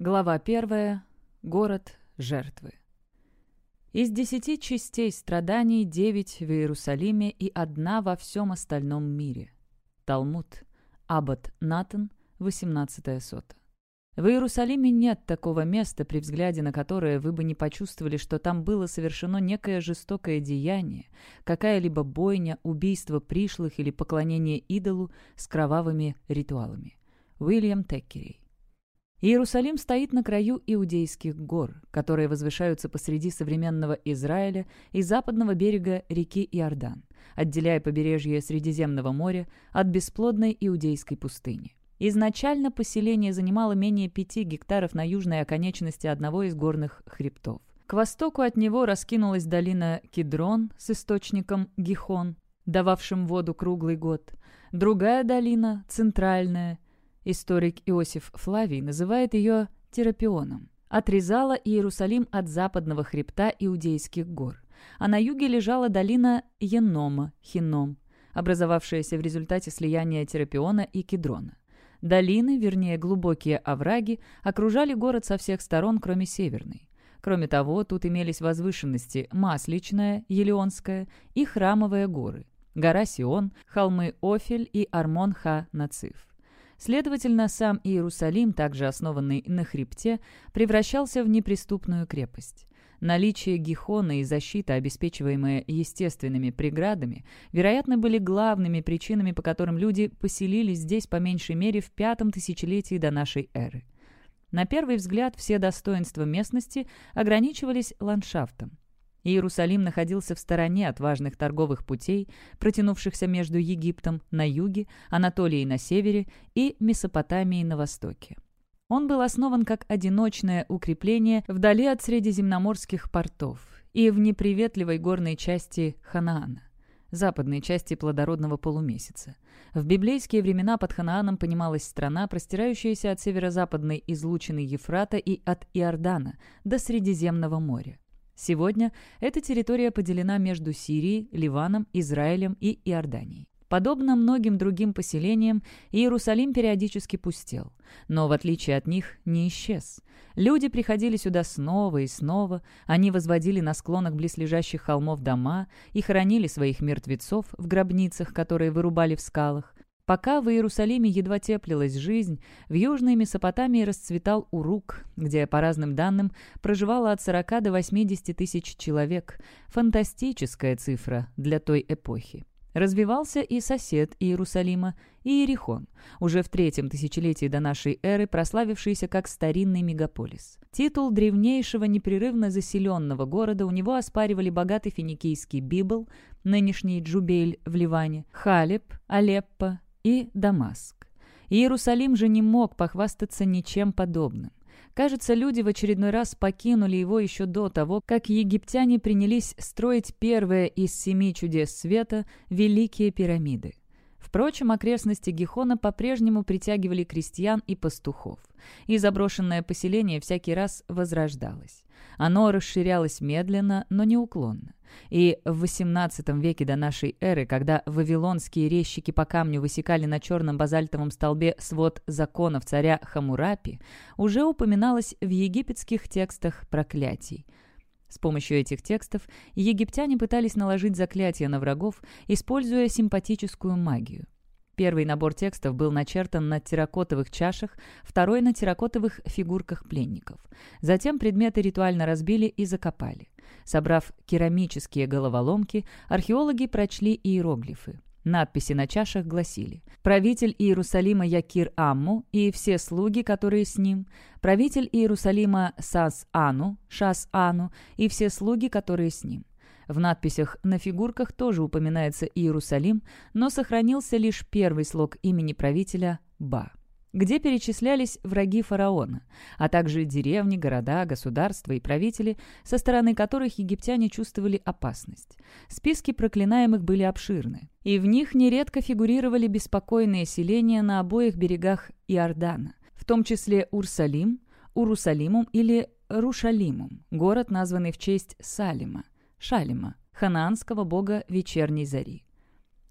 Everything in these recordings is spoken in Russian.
Глава первая. Город жертвы. Из десяти частей страданий девять в Иерусалиме и одна во всем остальном мире. Талмуд. Аббат Натан, 18 сота. В Иерусалиме нет такого места, при взгляде на которое вы бы не почувствовали, что там было совершено некое жестокое деяние, какая-либо бойня, убийство пришлых или поклонение идолу с кровавыми ритуалами. Уильям Теккерей. Иерусалим стоит на краю Иудейских гор, которые возвышаются посреди современного Израиля и западного берега реки Иордан, отделяя побережье Средиземного моря от бесплодной Иудейской пустыни. Изначально поселение занимало менее пяти гектаров на южной оконечности одного из горных хребтов. К востоку от него раскинулась долина Кедрон с источником Гихон, дававшим воду круглый год. Другая долина, центральная, Историк Иосиф Флавий называет ее Терапионом. Отрезала Иерусалим от западного хребта Иудейских гор, а на юге лежала долина Енома, Хином, образовавшаяся в результате слияния Терапиона и Кедрона. Долины, вернее глубокие овраги, окружали город со всех сторон, кроме северной. Кроме того, тут имелись возвышенности Масличная, Елеонская и Храмовые горы, гора Сион, холмы Офель и Армон-Ха-Нациф. Следовательно, сам Иерусалим, также основанный на хребте, превращался в неприступную крепость. Наличие Гихона и защита, обеспечиваемая естественными преградами, вероятно, были главными причинами, по которым люди поселились здесь по меньшей мере в пятом тысячелетии до нашей эры. На первый взгляд все достоинства местности ограничивались ландшафтом. Иерусалим находился в стороне от важных торговых путей, протянувшихся между Египтом на юге, Анатолией на севере и Месопотамией на востоке. Он был основан как одиночное укрепление вдали от средиземноморских портов и в неприветливой горной части Ханаана, западной части плодородного полумесяца. В библейские времена под Ханааном понималась страна, простирающаяся от северо-западной излучины Ефрата и от Иордана до Средиземного моря. Сегодня эта территория поделена между Сирией, Ливаном, Израилем и Иорданией. Подобно многим другим поселениям, Иерусалим периодически пустел, но, в отличие от них, не исчез. Люди приходили сюда снова и снова, они возводили на склонах близлежащих холмов дома и хоронили своих мертвецов в гробницах, которые вырубали в скалах. Пока в Иерусалиме едва теплилась жизнь, в Южной Месопотамии расцветал Урук, где, по разным данным, проживало от 40 до 80 тысяч человек. Фантастическая цифра для той эпохи. Развивался и сосед Иерусалима, Иерихон, уже в третьем тысячелетии до нашей эры прославившийся как старинный мегаполис. Титул древнейшего непрерывно заселенного города у него оспаривали богатый финикийский Библ, нынешний Джубейль в Ливане, Халеб, Алеппо, и Дамаск. Иерусалим же не мог похвастаться ничем подобным. Кажется, люди в очередной раз покинули его еще до того, как египтяне принялись строить первое из семи чудес света – Великие пирамиды. Впрочем, окрестности Гихона по-прежнему притягивали крестьян и пастухов, и заброшенное поселение всякий раз возрождалось. Оно расширялось медленно, но неуклонно. И в XVIII веке до нашей эры, когда вавилонские резчики по камню высекали на черном базальтовом столбе свод законов царя Хамурапи, уже упоминалось в египетских текстах проклятий. С помощью этих текстов египтяне пытались наложить заклятия на врагов, используя симпатическую магию. Первый набор текстов был начертан на терракотовых чашах, второй — на терракотовых фигурках пленников. Затем предметы ритуально разбили и закопали. Собрав керамические головоломки, археологи прочли иероглифы. Надписи на чашах гласили «Правитель Иерусалима Якир Амму и все слуги, которые с ним, правитель Иерусалима Сас-Ану, Шас-Ану и все слуги, которые с ним». В надписях на фигурках тоже упоминается Иерусалим, но сохранился лишь первый слог имени правителя Ба где перечислялись враги фараона, а также деревни, города, государства и правители, со стороны которых египтяне чувствовали опасность. Списки проклинаемых были обширны, и в них нередко фигурировали беспокойные селения на обоих берегах Иордана, в том числе Урсалим, Урусалимум или Рушалимум, город, названный в честь Салима, Шалима, ханаанского бога вечерней зари.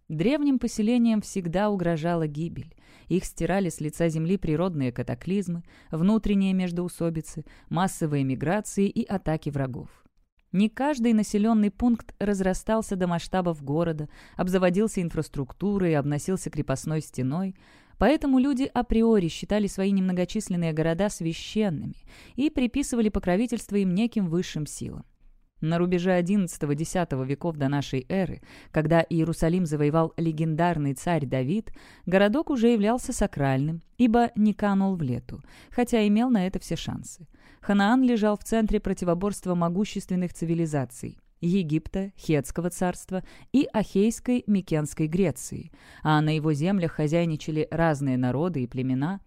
Древним поселениям всегда угрожала гибель. Их стирали с лица земли природные катаклизмы, внутренние междоусобицы, массовые миграции и атаки врагов. Не каждый населенный пункт разрастался до масштабов города, обзаводился инфраструктурой обносился крепостной стеной, поэтому люди априори считали свои немногочисленные города священными и приписывали покровительство им неким высшим силам. На рубеже XI-X веков до нашей эры, когда Иерусалим завоевал легендарный царь Давид, городок уже являлся сакральным, ибо не канул в лету, хотя имел на это все шансы. Ханаан лежал в центре противоборства могущественных цивилизаций Египта, Хетского царства и Ахейской Микенской Греции, а на его землях хозяйничали разные народы и племена.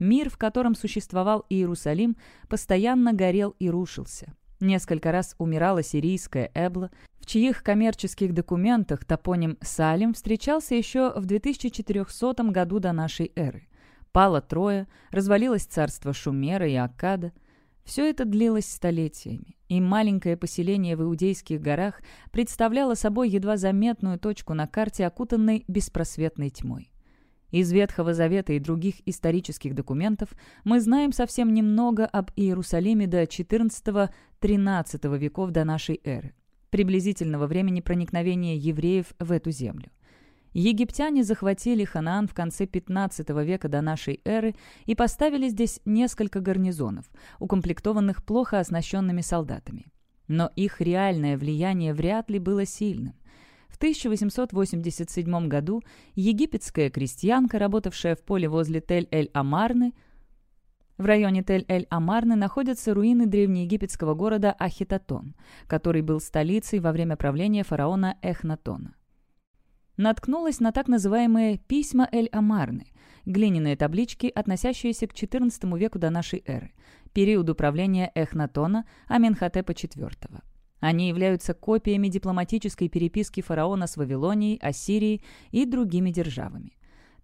Мир, в котором существовал Иерусалим, постоянно горел и рушился. Несколько раз умирала сирийская Эбла, в чьих коммерческих документах топоним Салим встречался еще в 2400 году до нашей эры. Пало Троя, развалилось царство Шумера и Аккада. Все это длилось столетиями, и маленькое поселение в Иудейских горах представляло собой едва заметную точку на карте, окутанной беспросветной тьмой. Из Ветхого Завета и других исторических документов мы знаем совсем немного об Иерусалиме до XIV-XIII веков до нашей эры, приблизительного времени проникновения евреев в эту землю. Египтяне захватили Ханаан в конце XV века до нашей эры и поставили здесь несколько гарнизонов, укомплектованных плохо оснащенными солдатами. Но их реальное влияние вряд ли было сильным. В 1887 году египетская крестьянка, работавшая в поле возле Тель-эль-Амарны, в районе Тель-эль-Амарны находятся руины древнеегипетского города Ахитотон, который был столицей во время правления фараона Эхнатона. Наткнулась на так называемые «письма Эль-Амарны», глиняные таблички, относящиеся к XIV веку до нашей эры, периоду правления Эхнатона Аменхотепа IV. Они являются копиями дипломатической переписки фараона с Вавилонией, Ассирией и другими державами.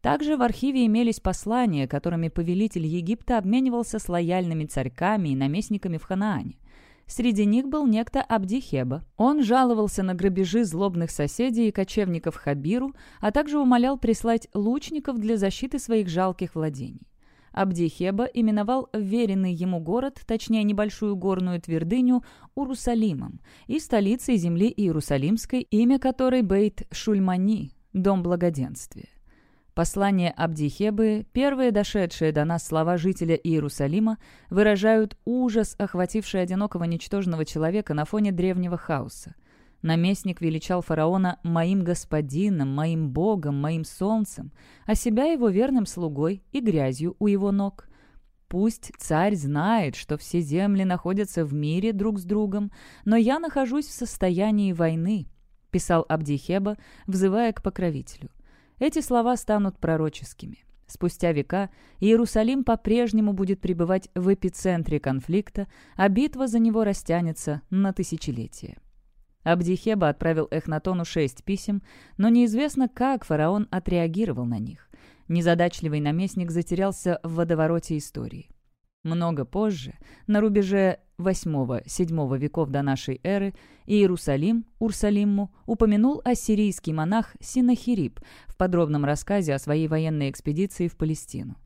Также в архиве имелись послания, которыми повелитель Египта обменивался с лояльными царьками и наместниками в Ханаане. Среди них был некто Абдихеба. Он жаловался на грабежи злобных соседей и кочевников Хабиру, а также умолял прислать лучников для защиты своих жалких владений. Абдихеба именовал веренный ему город, точнее небольшую горную твердыню, Урусалимом и столицей земли Иерусалимской, имя которой Бейт Шульмани, дом благоденствия. Послание Абдихебы, первые дошедшие до нас слова жителя Иерусалима, выражают ужас, охвативший одинокого ничтожного человека на фоне древнего хаоса. Наместник величал фараона «моим господином», «моим богом», «моим солнцем», а себя его верным слугой и грязью у его ног. Пусть царь знает, что все земли находятся в мире друг с другом, но я нахожусь в состоянии войны, писал Абдихеба, взывая к покровителю. Эти слова станут пророческими. Спустя века Иерусалим по-прежнему будет пребывать в эпицентре конфликта, а битва за него растянется на тысячелетия. Абдихеба отправил Эхнатону шесть писем, но неизвестно, как фараон отреагировал на них. Незадачливый наместник затерялся в водовороте истории. Много позже, на рубеже VIII-VII веков до нашей эры, Иерусалим, Урсалимму, упомянул ассирийский монах Синахирип в подробном рассказе о своей военной экспедиции в Палестину.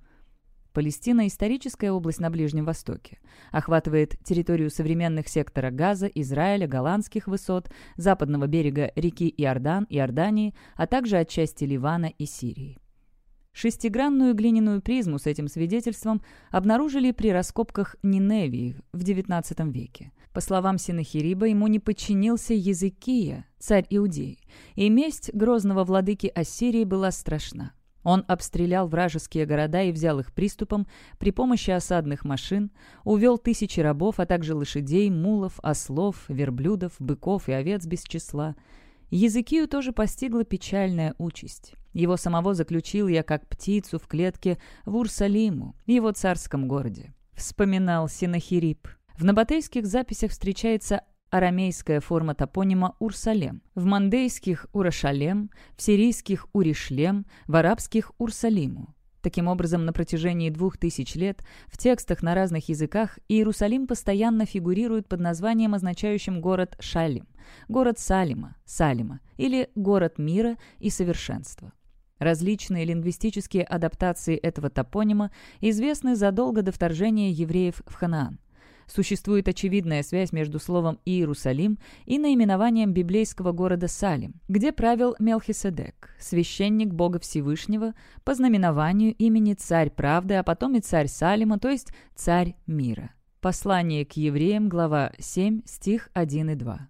Палестина – историческая область на Ближнем Востоке. Охватывает территорию современных сектора Газа, Израиля, Голландских высот, западного берега реки Иордан, Иордании, а также отчасти Ливана и Сирии. Шестигранную глиняную призму с этим свидетельством обнаружили при раскопках Ниневии в XIX веке. По словам Синахириба, ему не подчинился Языкия, царь Иудеи, и месть грозного владыки Ассирии была страшна. Он обстрелял вражеские города и взял их приступом при помощи осадных машин, увел тысячи рабов, а также лошадей, мулов, ослов, верблюдов, быков и овец без числа. Языкию тоже постигла печальная участь. Его самого заключил я как птицу в клетке в Урсалиму, его царском городе. Вспоминал Синахирип. В набатейских записях встречается арамейская форма топонима Урсалем, в мандейских Урашалем, в сирийских Уришлем, в арабских Урсалиму. Таким образом, на протяжении двух тысяч лет в текстах на разных языках Иерусалим постоянно фигурирует под названием, означающим город Шалим, город Салима, Салима или город мира и совершенства. Различные лингвистические адаптации этого топонима известны задолго до вторжения евреев в Ханаан. Существует очевидная связь между словом «Иерусалим» и наименованием библейского города Салим, где правил Мелхиседек, священник Бога Всевышнего, по знаменованию имени «Царь правды», а потом и «Царь Салима», то есть «Царь мира». Послание к евреям, глава 7, стих 1 и 2.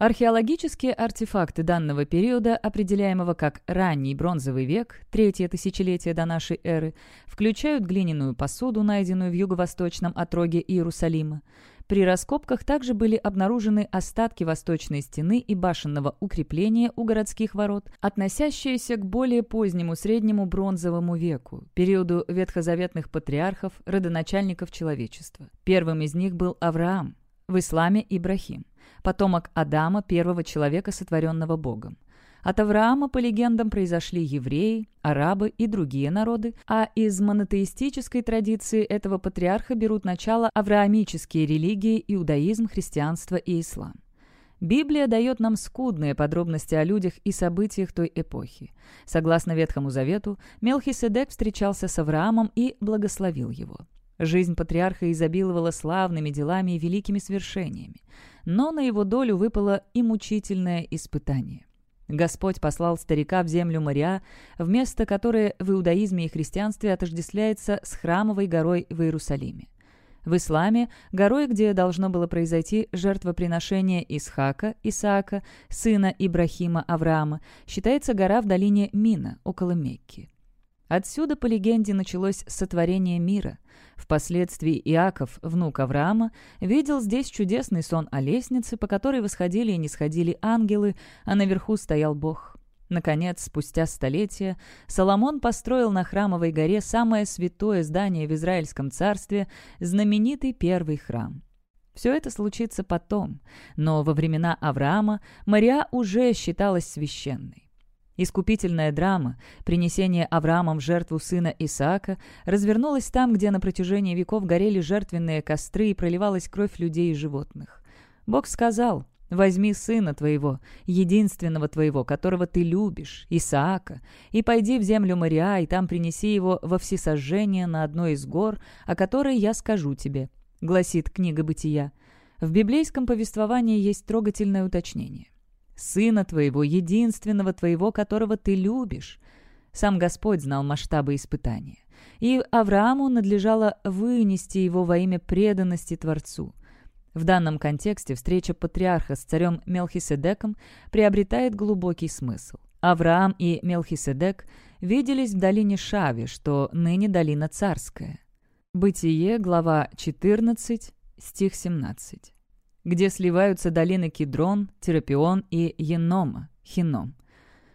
Археологические артефакты данного периода, определяемого как ранний бронзовый век, третье тысячелетие до нашей эры, включают глиняную посуду, найденную в юго-восточном отроге Иерусалима. При раскопках также были обнаружены остатки восточной стены и башенного укрепления у городских ворот, относящиеся к более позднему среднему бронзовому веку, периоду ветхозаветных патриархов, родоначальников человечества. Первым из них был Авраам, в исламе Ибрахим потомок Адама, первого человека, сотворенного Богом. От Авраама, по легендам, произошли евреи, арабы и другие народы, а из монотеистической традиции этого патриарха берут начало авраамические религии, иудаизм, христианство и ислам. Библия дает нам скудные подробности о людях и событиях той эпохи. Согласно Ветхому Завету, Мелхиседек встречался с Авраамом и благословил его. Жизнь патриарха изобиловала славными делами и великими свершениями но на его долю выпало и мучительное испытание. Господь послал старика в землю моря, в место, которое в иудаизме и христианстве отождествляется с храмовой горой в Иерусалиме. В исламе – горой, где должно было произойти жертвоприношение Исхака, Исаака, сына Ибрахима Авраама, считается гора в долине Мина, около Мекки. Отсюда, по легенде, началось сотворение мира. Впоследствии Иаков, внук Авраама, видел здесь чудесный сон о лестнице, по которой восходили и не сходили ангелы, а наверху стоял Бог. Наконец, спустя столетия, Соломон построил на Храмовой горе самое святое здание в Израильском царстве, знаменитый первый храм. Все это случится потом, но во времена Авраама Мария уже считалась священной. Искупительная драма, принесение Авраамом жертву сына Исаака, развернулась там, где на протяжении веков горели жертвенные костры и проливалась кровь людей и животных. Бог сказал, «Возьми сына твоего, единственного твоего, которого ты любишь, Исаака, и пойди в землю Мариа, и там принеси его во всесожжение на одной из гор, о которой я скажу тебе», — гласит книга Бытия. В библейском повествовании есть трогательное уточнение сына твоего, единственного твоего, которого ты любишь». Сам Господь знал масштабы испытания. И Аврааму надлежало вынести его во имя преданности Творцу. В данном контексте встреча патриарха с царем Мелхиседеком приобретает глубокий смысл. Авраам и Мелхиседек виделись в долине Шави, что ныне долина Царская. Бытие, глава 14, стих 17 где сливаются долины Кедрон, Терапион и Енома, Хином.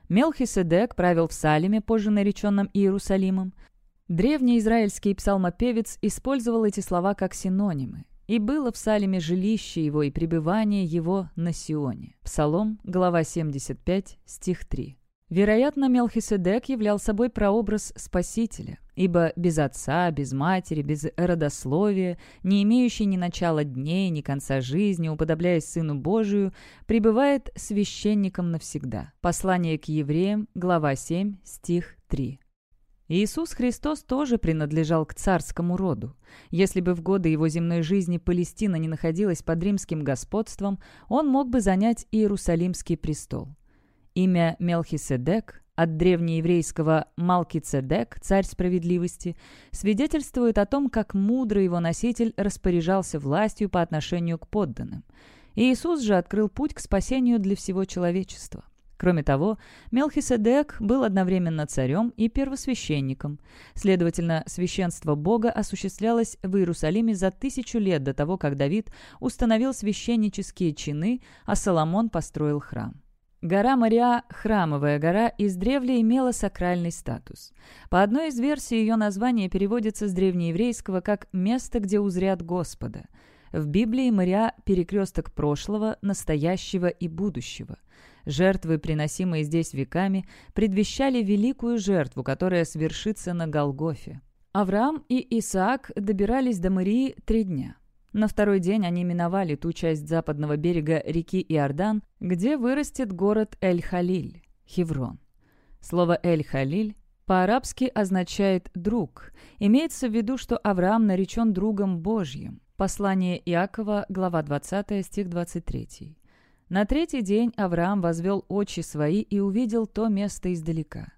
Мелхиседек правил в Салиме, позже нареченном Иерусалимом. Древний израильский псалмопевец использовал эти слова как синонимы. «И было в Салиме жилище его и пребывание его на Сионе». Псалом, глава 75, стих 3. Вероятно, Мелхиседек являл собой прообраз Спасителя, ибо без отца, без матери, без родословия, не имеющий ни начала дней, ни конца жизни, уподобляясь Сыну Божию, пребывает священником навсегда. Послание к евреям, глава 7, стих 3. Иисус Христос тоже принадлежал к царскому роду. Если бы в годы его земной жизни Палестина не находилась под римским господством, он мог бы занять Иерусалимский престол. Имя Мелхиседек от древнееврейского Малкицедек, царь справедливости, свидетельствует о том, как мудро его носитель распоряжался властью по отношению к подданным. Иисус же открыл путь к спасению для всего человечества. Кроме того, Мелхиседек был одновременно царем и первосвященником. Следовательно, священство Бога осуществлялось в Иерусалиме за тысячу лет до того, как Давид установил священнические чины, а Соломон построил храм. Гора Мариа, храмовая гора, издревле имела сакральный статус. По одной из версий ее название переводится с древнееврейского как «место, где узрят Господа». В Библии моря – перекресток прошлого, настоящего и будущего. Жертвы, приносимые здесь веками, предвещали великую жертву, которая свершится на Голгофе. Авраам и Исаак добирались до Марии три дня. На второй день они миновали ту часть западного берега реки Иордан, где вырастет город Эль-Халиль, Хеврон. Слово «Эль-Халиль» по-арабски означает «друг». Имеется в виду, что Авраам наречен другом Божьим. Послание Иакова, глава 20, стих 23. На третий день Авраам возвел очи свои и увидел то место издалека.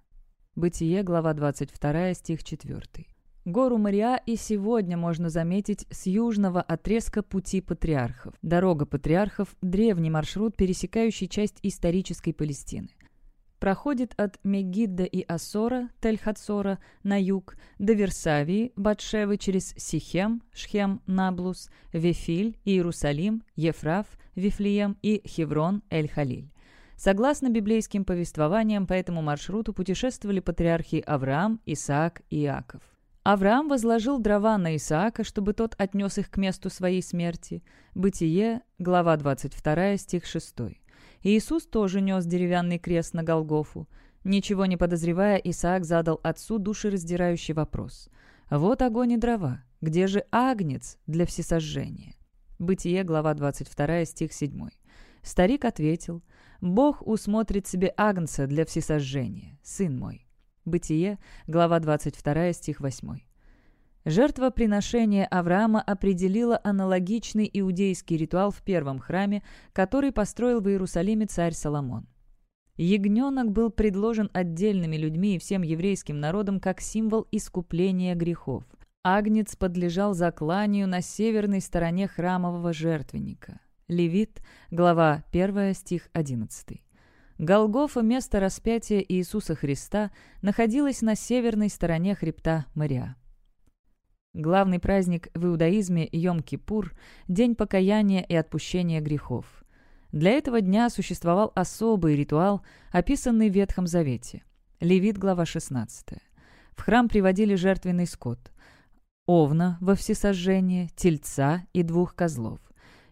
Бытие, глава 22, стих 4. Гору Мариа и сегодня можно заметить с южного отрезка пути патриархов. Дорога патриархов – древний маршрут, пересекающий часть исторической Палестины. Проходит от Мегидда и Ассора, Тель-Хацора, на юг, до Версавии, Батшевы через Сихем, Шхем, Наблус, Вефиль, Иерусалим, Ефраф, Вифлеем и Хеврон, Эль-Халиль. Согласно библейским повествованиям, по этому маршруту путешествовали патриархи Авраам, Исаак и Иаков. Авраам возложил дрова на Исаака, чтобы тот отнес их к месту своей смерти. Бытие, глава 22, стих 6. Иисус тоже нес деревянный крест на Голгофу. Ничего не подозревая, Исаак задал отцу душераздирающий вопрос. «Вот огонь и дрова. Где же агнец для всесожжения?» Бытие, глава 22, стих 7. Старик ответил, «Бог усмотрит себе агнца для всесожжения, сын мой». Бытие, глава 22, стих 8. Жертвоприношение Авраама определило аналогичный иудейский ритуал в первом храме, который построил в Иерусалиме царь Соломон. Ягненок был предложен отдельными людьми и всем еврейским народом как символ искупления грехов. Агнец подлежал закланию на северной стороне храмового жертвенника. Левит, глава 1, стих 11. Голгофа, место распятия Иисуса Христа, находилась на северной стороне хребта Мариа. Главный праздник в иудаизме Йом-Кипур – день покаяния и отпущения грехов. Для этого дня существовал особый ритуал, описанный в Ветхом Завете. Левит, глава 16. В храм приводили жертвенный скот – овна во всесожжение, тельца и двух козлов.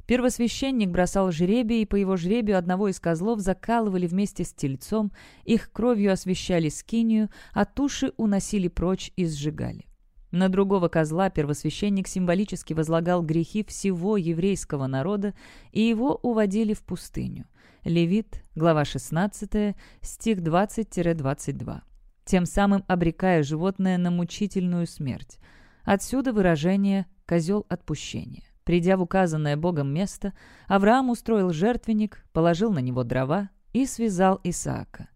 Первосвященник бросал жребий, и по его жребию одного из козлов закалывали вместе с тельцом, их кровью освещали скинию, а туши уносили прочь и сжигали. На другого козла первосвященник символически возлагал грехи всего еврейского народа, и его уводили в пустыню. Левит, глава 16, стих 20-22. Тем самым обрекая животное на мучительную смерть. Отсюда выражение «козел отпущения». Придя в указанное Богом место, Авраам устроил жертвенник, положил на него дрова и связал Исаака.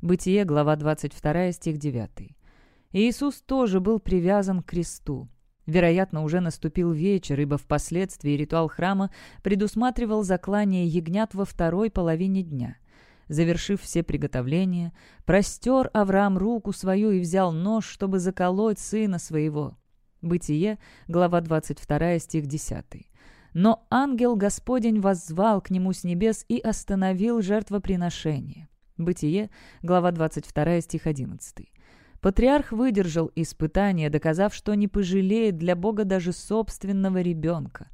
Бытие, глава 22, стих 9. Иисус тоже был привязан к кресту. Вероятно, уже наступил вечер, ибо впоследствии ритуал храма предусматривал заклание ягнят во второй половине дня. Завершив все приготовления, простер Авраам руку свою и взял нож, чтобы заколоть сына своего. Бытие, глава 22, стих 10. Но ангел Господень воззвал к нему с небес и остановил жертвоприношение. Бытие, глава 22, стих 11. Патриарх выдержал испытание, доказав, что не пожалеет для Бога даже собственного ребенка.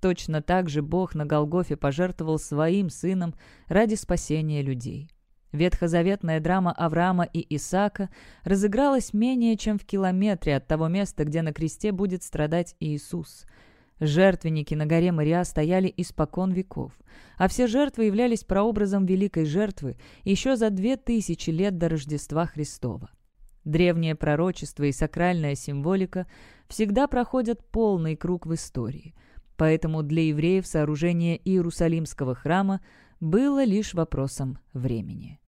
Точно так же Бог на Голгофе пожертвовал своим сыном ради спасения людей. Ветхозаветная драма Авраама и Исаака разыгралась менее чем в километре от того места, где на кресте будет страдать Иисус. Жертвенники на горе Мария стояли испокон веков, а все жертвы являлись прообразом великой жертвы еще за две тысячи лет до Рождества Христова. Древнее пророчество и сакральная символика всегда проходят полный круг в истории, поэтому для евреев сооружение Иерусалимского храма было лишь вопросом времени.